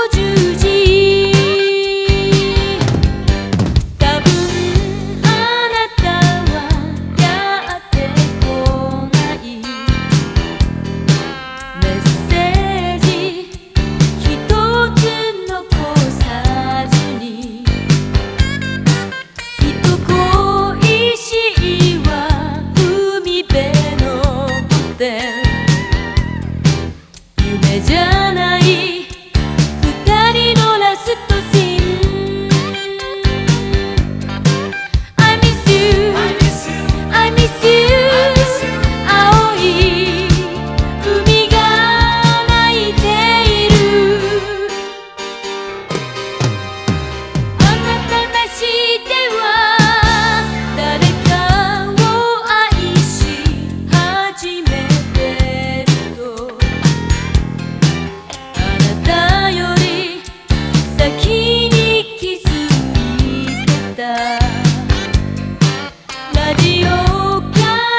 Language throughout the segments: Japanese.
would you. だ」「ラジオか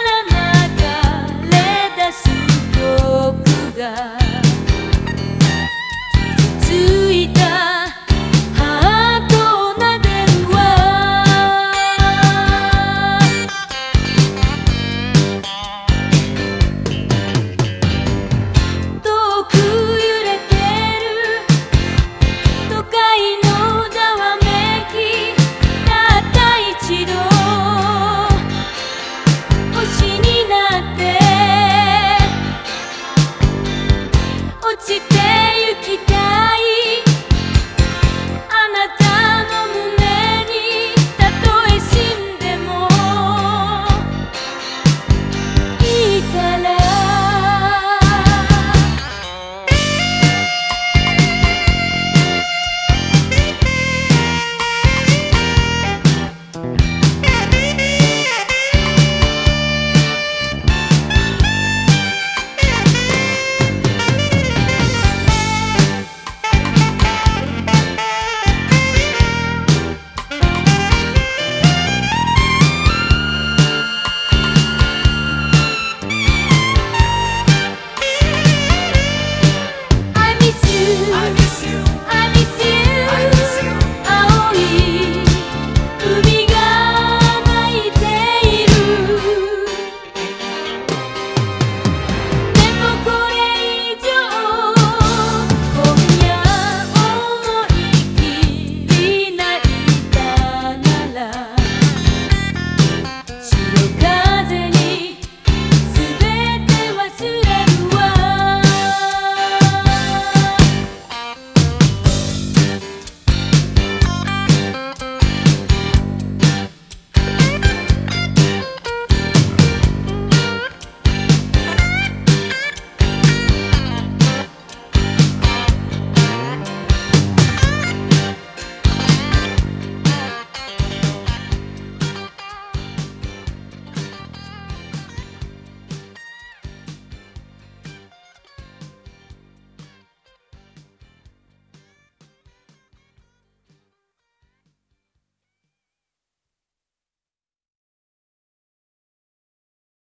ら流れ出す曲が」